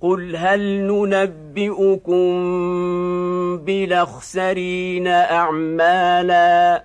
قل هل ننبئكم بالاخسرين اعمالا